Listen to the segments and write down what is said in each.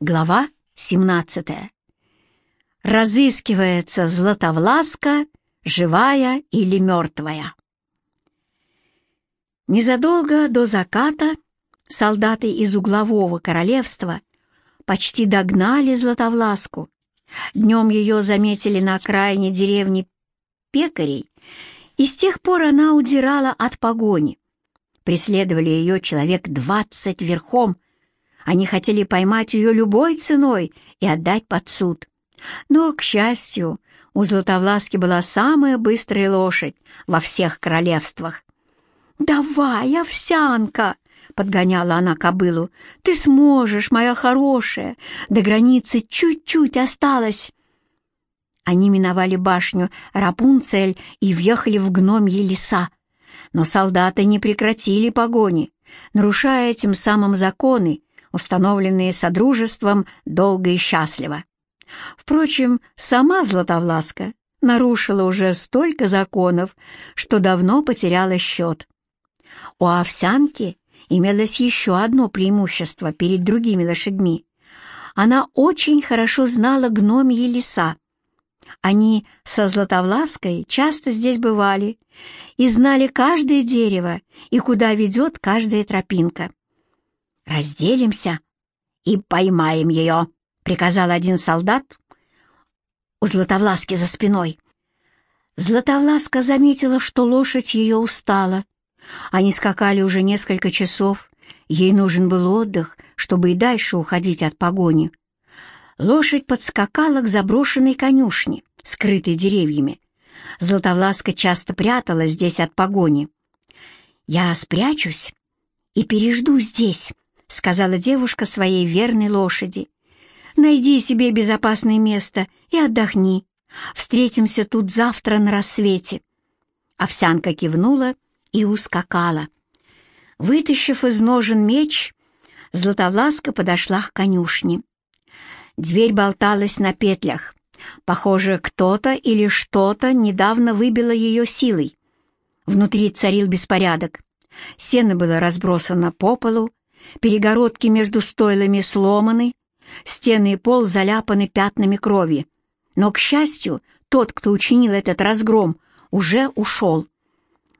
Глава 17. Разыскивается Златовласка, живая или мертвая. Незадолго до заката солдаты из углового королевства почти догнали Златовласку. Днем ее заметили на окраине деревни пекарей, и с тех пор она удирала от погони. Преследовали ее человек двадцать верхом — они хотели поймать ее любой ценой и отдать под суд. Но, к счастью, у Златовласки была самая быстрая лошадь во всех королевствах. «Давай, овсянка!» — подгоняла она кобылу. «Ты сможешь, моя хорошая! До границы чуть-чуть осталось!» Они миновали башню Рапунцель и въехали в гномьи леса. Но солдаты не прекратили погони, нарушая тем самым законы, установленные Содружеством долго и счастливо. Впрочем, сама Златовласка нарушила уже столько законов, что давно потеряла счет. У овсянки имелось еще одно преимущество перед другими лошадьми. Она очень хорошо знала гномьи леса. Они со Златовлаской часто здесь бывали и знали каждое дерево и куда ведет каждая тропинка. «Разделимся и поймаем ее», — приказал один солдат у Златовласки за спиной. Златовласка заметила, что лошадь ее устала. Они скакали уже несколько часов. Ей нужен был отдых, чтобы и дальше уходить от погони. Лошадь подскакала к заброшенной конюшне, скрытой деревьями. Златовласка часто пряталась здесь от погони. «Я спрячусь и пережду здесь», — сказала девушка своей верной лошади. «Найди себе безопасное место и отдохни. Встретимся тут завтра на рассвете». Овсянка кивнула и ускакала. Вытащив из ножен меч, Златовласка подошла к конюшне. Дверь болталась на петлях. Похоже, кто-то или что-то недавно выбило ее силой. Внутри царил беспорядок. Сено было разбросано по полу, перегородки между стойлами сломаны, стены и пол заляпаны пятнами крови. Но, к счастью, тот, кто учинил этот разгром, уже ушел.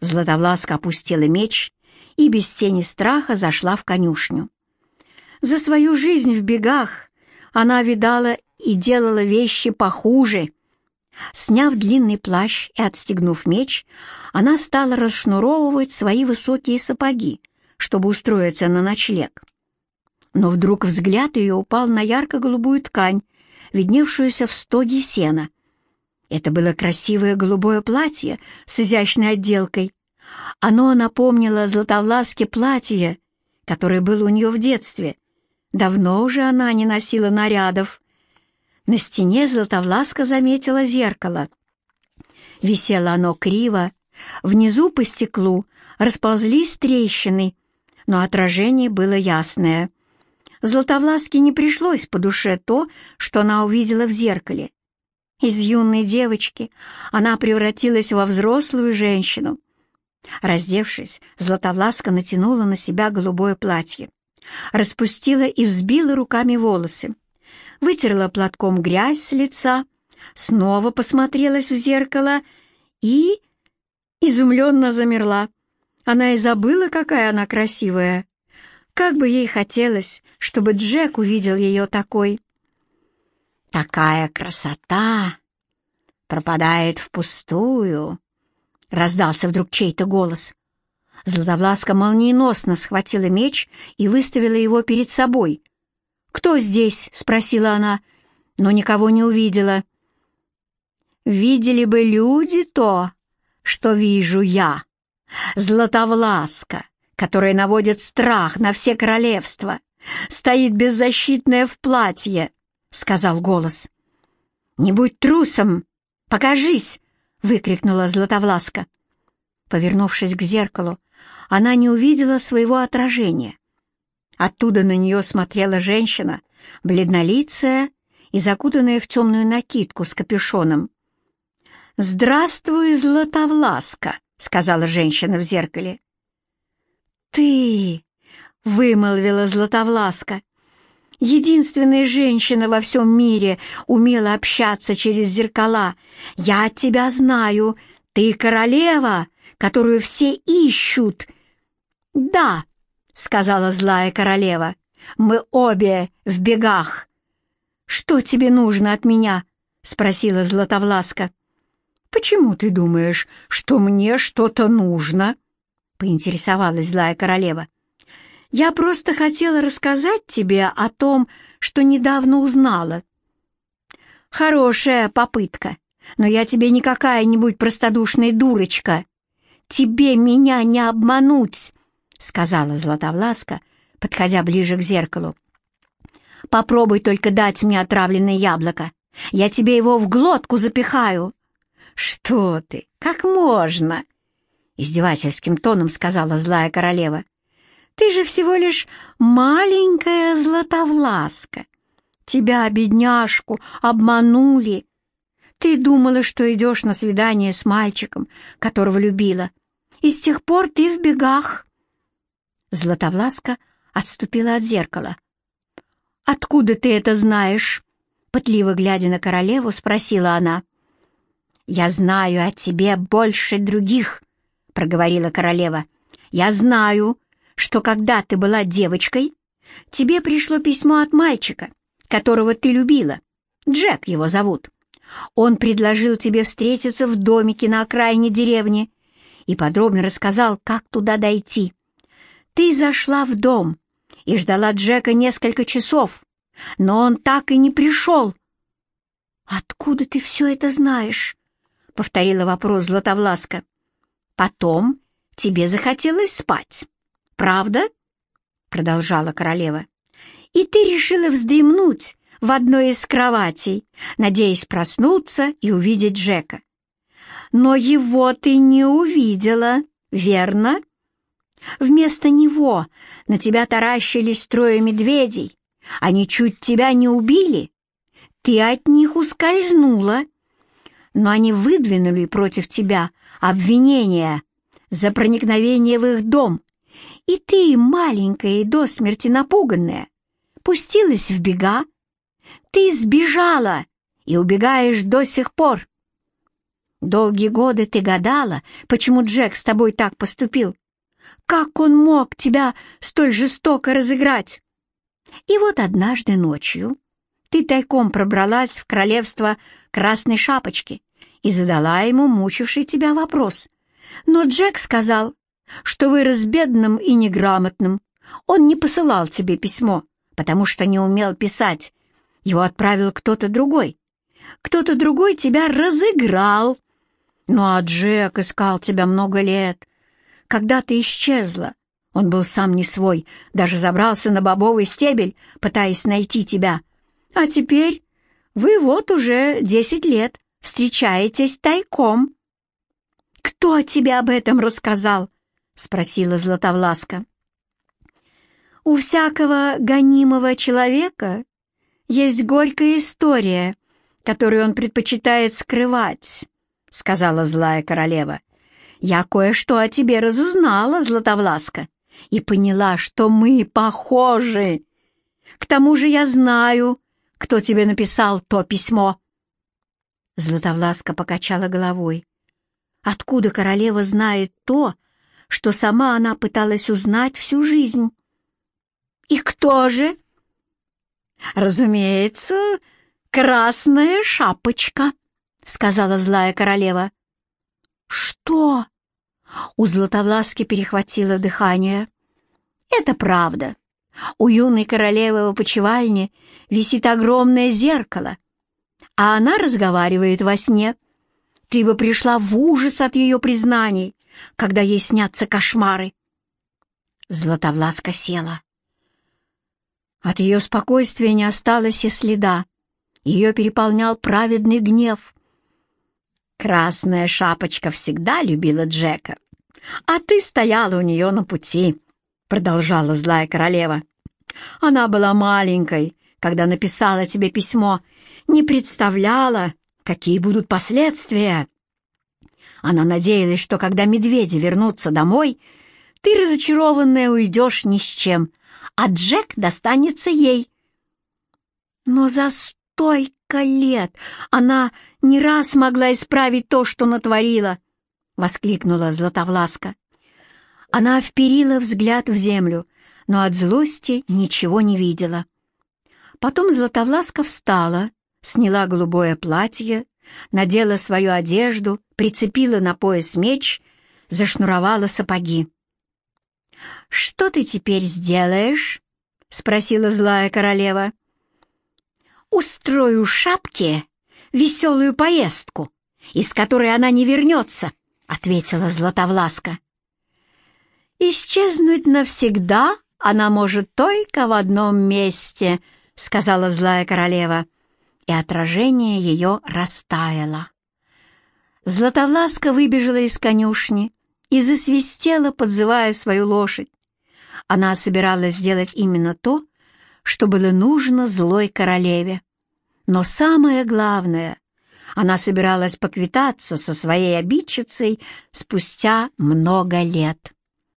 Златовласка опустила меч и без тени страха зашла в конюшню. За свою жизнь в бегах она видала и делала вещи похуже. Сняв длинный плащ и отстегнув меч, она стала расшнуровывать свои высокие сапоги, чтобы устроиться на ночлег. Но вдруг взгляд ее упал на ярко-голубую ткань, видневшуюся в стоге сена. Это было красивое голубое платье с изящной отделкой. Оно напомнило Златовласке платье, которое было у нее в детстве. Давно уже она не носила нарядов. На стене Златовласка заметила зеркало. Висело оно криво, внизу по стеклу расползлись трещины, но отражение было ясное. Златовласке не пришлось по душе то, что она увидела в зеркале. Из юной девочки она превратилась во взрослую женщину. Раздевшись, Златовласка натянула на себя голубое платье, распустила и взбила руками волосы, вытерла платком грязь с лица, снова посмотрелась в зеркало и изумленно замерла. Она и забыла, какая она красивая. Как бы ей хотелось, чтобы Джек увидел ее такой. «Такая красота пропадает впустую», — раздался вдруг чей-то голос. Златовласка молниеносно схватила меч и выставила его перед собой. «Кто здесь?» — спросила она, но никого не увидела. «Видели бы люди то, что вижу я», Златовласка, которая наводит страх на все королевства, стоит беззащитная в платье, — сказал голос. «Не будь трусом! Покажись!» — выкрикнула Златовласка. Повернувшись к зеркалу, она не увидела своего отражения. Оттуда на нее смотрела женщина, бледнолицая и закутанная в темную накидку с капюшоном. «Здравствуй, Златовласка!» — сказала женщина в зеркале. «Ты!» — вымолвила Златовласка. единственная женщина во всем мире умела общаться через зеркала. Я тебя знаю, ты королева, которую все ищут». «Да», — сказала злая королева, — «мы обе в бегах». «Что тебе нужно от меня?» — спросила Златовласка. «Почему ты думаешь, что мне что-то нужно?» — поинтересовалась злая королева. «Я просто хотела рассказать тебе о том, что недавно узнала». «Хорошая попытка, но я тебе не какая-нибудь простодушная дурочка. Тебе меня не обмануть», — сказала Златовласка, подходя ближе к зеркалу. «Попробуй только дать мне отравленное яблоко. Я тебе его в глотку запихаю». «Что ты? Как можно?» Издевательским тоном сказала злая королева. «Ты же всего лишь маленькая златовласка. Тебя, бедняжку, обманули. Ты думала, что идешь на свидание с мальчиком, которого любила, и с тех пор ты в бегах». Златовласка отступила от зеркала. «Откуда ты это знаешь?» Пытливо глядя на королеву, спросила она. «Я знаю о тебе больше других», — проговорила королева. «Я знаю, что когда ты была девочкой, тебе пришло письмо от мальчика, которого ты любила. Джек его зовут. Он предложил тебе встретиться в домике на окраине деревни и подробно рассказал, как туда дойти. Ты зашла в дом и ждала Джека несколько часов, но он так и не пришел. «Откуда ты все это знаешь?» — повторила вопрос Златовласка. «Потом тебе захотелось спать, правда?» — продолжала королева. «И ты решила вздремнуть в одной из кроватей, надеясь проснуться и увидеть Джека. Но его ты не увидела, верно? Вместо него на тебя таращились трое медведей. Они чуть тебя не убили. Ты от них ускользнула но они выдвинули против тебя обвинения за проникновение в их дом, и ты, маленькая и до смерти напуганная, пустилась в бега. Ты сбежала и убегаешь до сих пор. Долгие годы ты гадала, почему Джек с тобой так поступил. Как он мог тебя столь жестоко разыграть? И вот однажды ночью ты тайком пробралась в королевство Красной Шапочки и задала ему мучивший тебя вопрос. Но Джек сказал, что вырос бедным и неграмотным. Он не посылал тебе письмо, потому что не умел писать. Его отправил кто-то другой. Кто-то другой тебя разыграл. Ну а Джек искал тебя много лет. Когда ты исчезла, он был сам не свой, даже забрался на бобовый стебель, пытаясь найти тебя — а теперь вы вот уже десять лет встречаетесь тайком. «Кто тебе об этом рассказал?» — спросила Златовласка. «У всякого гонимого человека есть горькая история, которую он предпочитает скрывать», — сказала злая королева. «Я кое-что о тебе разузнала, Златовласка, и поняла, что мы похожи. К тому же я знаю, кто тебе написал то письмо?» Златовласка покачала головой. «Откуда королева знает то, что сама она пыталась узнать всю жизнь?» «И кто же?» «Разумеется, красная шапочка», — сказала злая королева. «Что?» У Златовласки перехватило дыхание. «Это правда. У юной королевы в опочивальне висит огромное зеркало, а она разговаривает во сне. Ты бы пришла в ужас от ее признаний, когда ей снятся кошмары. Златовласка села. От ее спокойствия не осталось и следа. Ее переполнял праведный гнев. Красная шапочка всегда любила Джека, а ты стояла у нее на пути продолжала злая королева. «Она была маленькой, когда написала тебе письмо, не представляла, какие будут последствия. Она надеялась, что когда медведи вернутся домой, ты, разочарованная, уйдешь ни с чем, а Джек достанется ей. Но за столько лет она не раз могла исправить то, что натворила, — воскликнула Златовласка. Она вперила взгляд в землю, но от злости ничего не видела. Потом Златовласка встала, сняла голубое платье, надела свою одежду, прицепила на пояс меч, зашнуровала сапоги. «Что ты теперь сделаешь?» — спросила злая королева. «Устрою шапке веселую поездку, из которой она не вернется», — ответила Златовласка. «Исчезнуть навсегда она может только в одном месте», — сказала злая королева, и отражение ее растаяло. Златовласка выбежала из конюшни и засвистела, подзывая свою лошадь. Она собиралась сделать именно то, что было нужно злой королеве. Но самое главное, она собиралась поквитаться со своей обидчицей спустя много лет.